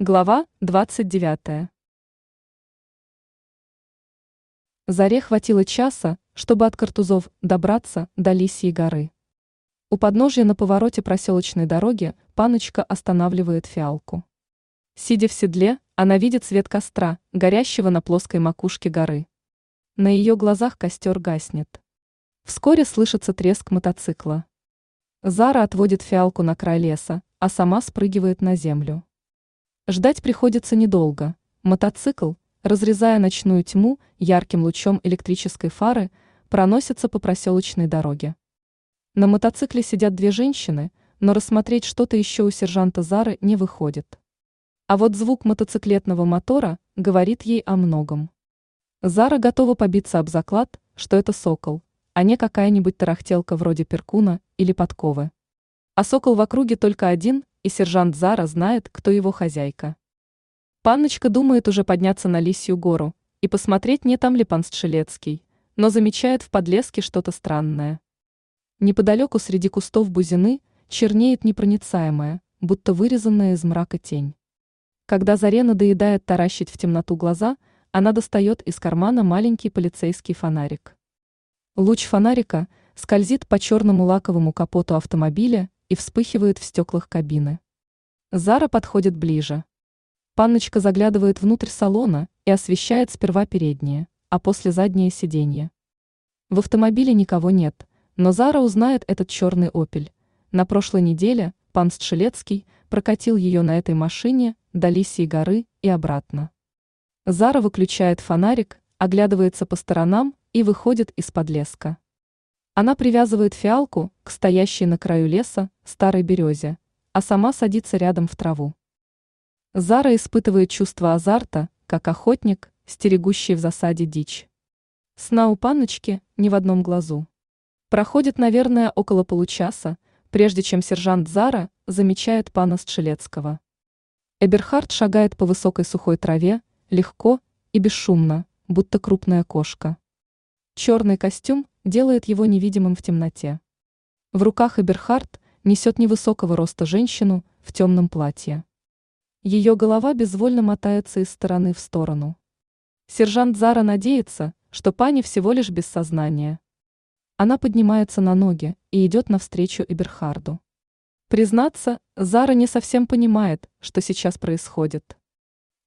Глава 29. Заре хватило часа, чтобы от Картузов добраться до Лисьей горы. У подножья на повороте проселочной дороги паночка останавливает фиалку. Сидя в седле, она видит свет костра, горящего на плоской макушке горы. На ее глазах костер гаснет. Вскоре слышится треск мотоцикла. Зара отводит фиалку на край леса, а сама спрыгивает на землю. Ждать приходится недолго. Мотоцикл, разрезая ночную тьму ярким лучом электрической фары, проносится по проселочной дороге. На мотоцикле сидят две женщины, но рассмотреть что-то еще у сержанта Зары не выходит. А вот звук мотоциклетного мотора говорит ей о многом. Зара готова побиться об заклад, что это сокол, а не какая-нибудь тарахтелка вроде перкуна или подковы. А сокол в округе только один, и сержант Зара знает, кто его хозяйка. Панночка думает уже подняться на Лисью гору и посмотреть, не там ли пан Стшелецкий, но замечает в подлеске что-то странное. Неподалеку среди кустов бузины чернеет непроницаемая, будто вырезанная из мрака тень. Когда Заре надоедает таращить в темноту глаза, она достает из кармана маленький полицейский фонарик. Луч фонарика скользит по черному лаковому капоту автомобиля и вспыхивает в стеклах кабины. Зара подходит ближе. Панночка заглядывает внутрь салона и освещает сперва переднее, а после заднее сиденье. В автомобиле никого нет, но Зара узнает этот черный «Опель». На прошлой неделе пан Стшелецкий прокатил ее на этой машине до Лисьей горы и обратно. Зара выключает фонарик, оглядывается по сторонам и выходит из-под леска. Она привязывает фиалку к стоящей на краю леса старой березе, а сама садится рядом в траву. Зара испытывает чувство азарта, как охотник, стерегущий в засаде дичь. Сна у паночки ни в одном глазу. Проходит, наверное, около получаса, прежде чем сержант Зара замечает пана Стшелецкого. Эберхард шагает по высокой сухой траве, легко и бесшумно, будто крупная кошка. Черный костюм делает его невидимым в темноте. В руках Эберхард несет невысокого роста женщину в темном платье. Ее голова безвольно мотается из стороны в сторону. Сержант Зара надеется, что пани всего лишь без сознания. Она поднимается на ноги и идет навстречу Эберхарду. Признаться, Зара не совсем понимает, что сейчас происходит.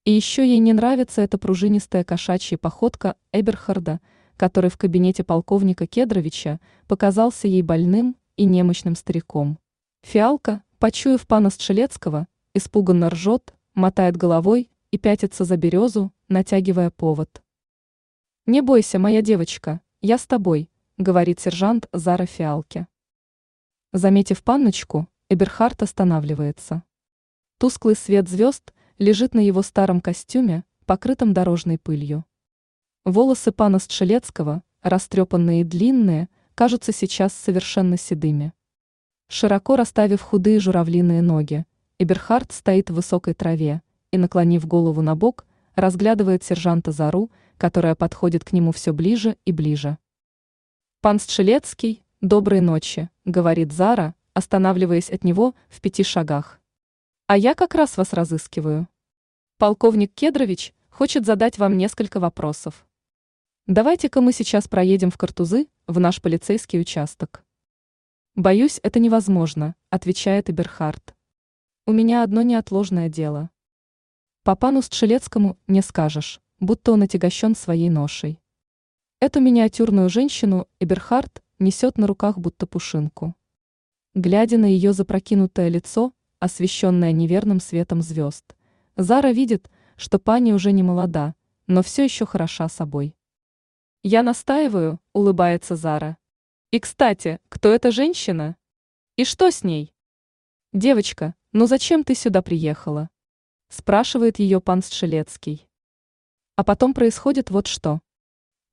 И еще ей не нравится эта пружинистая кошачья походка Эберхарда – который в кабинете полковника Кедровича показался ей больным и немощным стариком. Фиалка, почуяв пана Стшелецкого, испуганно ржет, мотает головой и пятится за березу, натягивая повод. «Не бойся, моя девочка, я с тобой», — говорит сержант Зара Фиалке. Заметив панночку, Эберхард останавливается. Тусклый свет звезд лежит на его старом костюме, покрытом дорожной пылью. Волосы пана Стшелецкого, растрепанные и длинные, кажутся сейчас совершенно седыми. Широко расставив худые журавлиные ноги, Эберхард стоит в высокой траве и, наклонив голову на бок, разглядывает сержанта Зару, которая подходит к нему все ближе и ближе. «Пан Стшелецкий, доброй ночи», — говорит Зара, останавливаясь от него в пяти шагах. «А я как раз вас разыскиваю. Полковник Кедрович хочет задать вам несколько вопросов». Давайте-ка мы сейчас проедем в Картузы, в наш полицейский участок. Боюсь, это невозможно, отвечает Эберхард. У меня одно неотложное дело. По пану Стшелецкому не скажешь, будто он отягощен своей ношей. Эту миниатюрную женщину Эберхард несет на руках будто пушинку. Глядя на ее запрокинутое лицо, освещенное неверным светом звезд, Зара видит, что пани уже не молода, но все еще хороша собой. Я настаиваю, улыбается Зара. И, кстати, кто эта женщина? И что с ней? Девочка, ну зачем ты сюда приехала? Спрашивает ее пан Стшелецкий. А потом происходит вот что.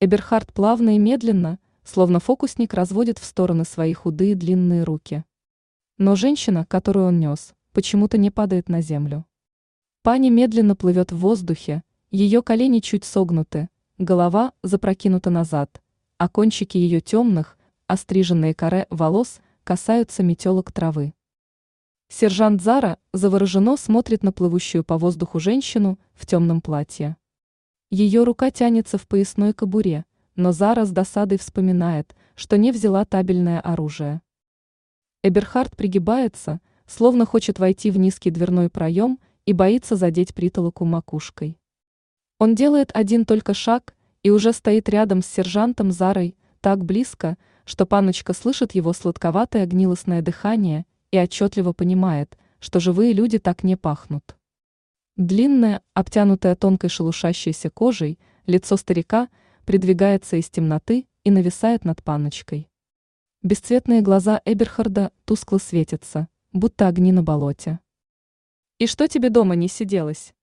Эберхард плавно и медленно, словно фокусник разводит в стороны свои худые длинные руки. Но женщина, которую он нес, почему-то не падает на землю. Пани медленно плывет в воздухе, ее колени чуть согнуты, голова запрокинута назад, а кончики ее темных, остриженные коре волос касаются метелок травы. Сержант Зара завороженно смотрит на плывущую по воздуху женщину в темном платье. Ее рука тянется в поясной кобуре, но Зара с досадой вспоминает, что не взяла табельное оружие. Эберхард пригибается, словно хочет войти в низкий дверной проем и боится задеть притолоку макушкой. Он делает один только шаг и уже стоит рядом с сержантом Зарой, так близко, что паночка слышит его сладковатое гнилостное дыхание и отчетливо понимает, что живые люди так не пахнут. Длинное, обтянутое тонкой шелушащейся кожей, лицо старика придвигается из темноты и нависает над паночкой. Бесцветные глаза Эберхарда тускло светятся, будто огни на болоте. «И что тебе дома не сиделось?»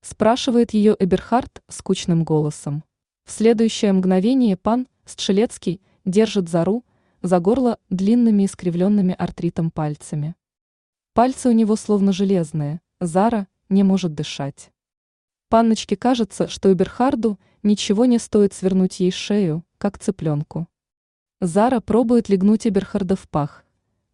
Спрашивает ее Эберхард скучным голосом. В следующее мгновение пан Стшелецкий держит Зару за горло длинными искривленными артритом пальцами. Пальцы у него словно железные, Зара не может дышать. Панночке кажется, что Эберхарду ничего не стоит свернуть ей шею, как цыпленку. Зара пробует легнуть Эберхарда в пах,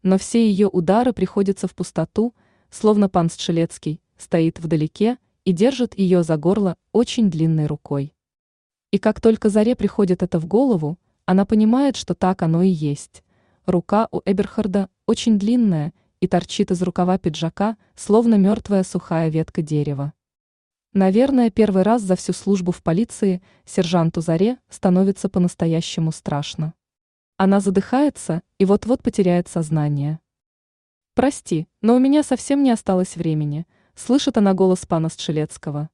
но все ее удары приходятся в пустоту, словно пан Стшелецкий стоит вдалеке и держит ее за горло очень длинной рукой. И как только Заре приходит это в голову, она понимает, что так оно и есть. Рука у Эберхарда очень длинная и торчит из рукава пиджака, словно мертвая сухая ветка дерева. Наверное, первый раз за всю службу в полиции сержанту Заре становится по-настоящему страшно. Она задыхается и вот-вот потеряет сознание. «Прости, но у меня совсем не осталось времени», слышит она голос пана Стшелецкого.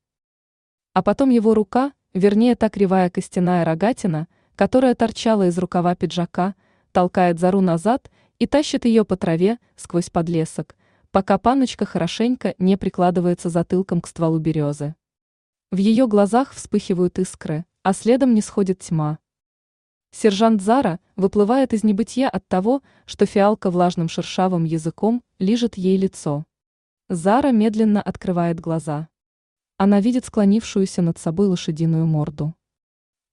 А потом его рука, вернее та кривая костяная рогатина, которая торчала из рукава пиджака, толкает Зару назад и тащит ее по траве сквозь подлесок, пока паночка хорошенько не прикладывается затылком к стволу березы. В ее глазах вспыхивают искры, а следом не сходит тьма. Сержант Зара выплывает из небытия от того, что фиалка влажным шершавым языком лижет ей лицо. Зара медленно открывает глаза. Она видит склонившуюся над собой лошадиную морду.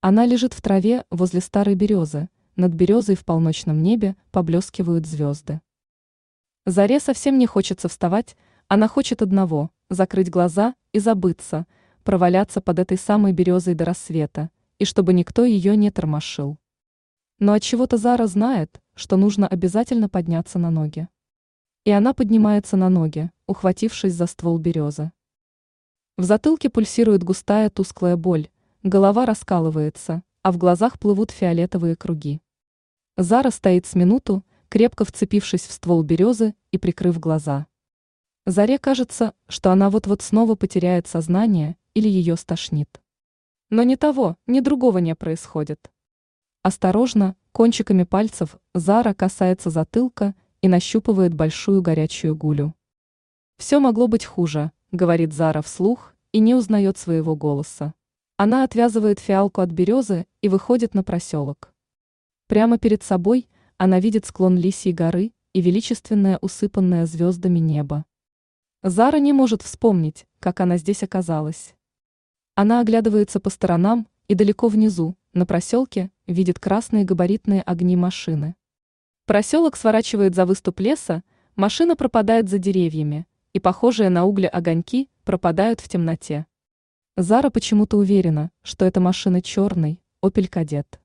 Она лежит в траве возле старой березы, над березой в полночном небе поблескивают звезды. Заре совсем не хочется вставать, она хочет одного – закрыть глаза и забыться, проваляться под этой самой березой до рассвета, и чтобы никто ее не тормошил. Но от чего то Зара знает, что нужно обязательно подняться на ноги. И она поднимается на ноги, ухватившись за ствол березы. В затылке пульсирует густая тусклая боль, голова раскалывается, а в глазах плывут фиолетовые круги. Зара стоит с минуту, крепко вцепившись в ствол березы и прикрыв глаза. Заре кажется, что она вот-вот снова потеряет сознание или ее стошнит. Но ни того, ни другого не происходит. Осторожно, кончиками пальцев Зара касается затылка и нащупывает большую горячую гулю. «Все могло быть хуже», — говорит Зара вслух и не узнает своего голоса. Она отвязывает фиалку от березы и выходит на проселок. Прямо перед собой она видит склон Лисьей горы и величественное усыпанное звездами небо. Зара не может вспомнить, как она здесь оказалась. Она оглядывается по сторонам и далеко внизу, на проселке, видит красные габаритные огни машины. Проселок сворачивает за выступ леса, машина пропадает за деревьями, и похожие на угли огоньки пропадают в темноте. Зара почему-то уверена, что эта машина черный, Опель Кадет.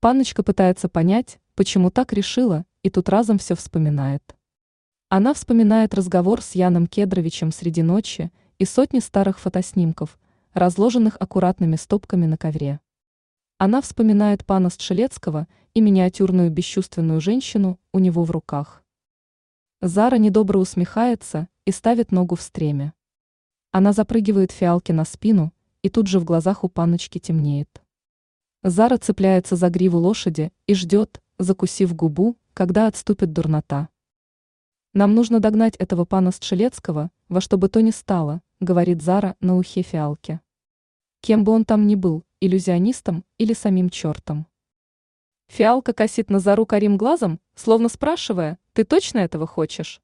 Панночка пытается понять, почему так решила, и тут разом все вспоминает. Она вспоминает разговор с Яном Кедровичем среди ночи и сотни старых фотоснимков, разложенных аккуратными стопками на ковре. Она вспоминает пана Стшелецкого и миниатюрную бесчувственную женщину у него в руках. Зара недобро усмехается и ставит ногу в стреме. Она запрыгивает фиалки на спину, и тут же в глазах у паночки темнеет. Зара цепляется за гриву лошади и ждет, закусив губу, когда отступит дурнота. «Нам нужно догнать этого пана Стшелецкого, во что бы то ни стало», говорит Зара на ухе фиалки. Кем бы он там ни был, иллюзионистом или самим чертом. Фиалка косит на зару Карим глазом, словно спрашивая, ты точно этого хочешь?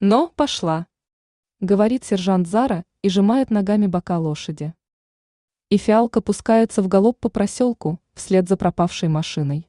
Но пошла, говорит сержант Зара и сжимает ногами бока лошади. И фиалка пускается в галоп по проселку, вслед за пропавшей машиной.